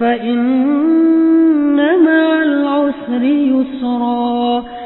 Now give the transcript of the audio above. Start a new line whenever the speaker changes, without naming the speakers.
فإن مع العسر يسرا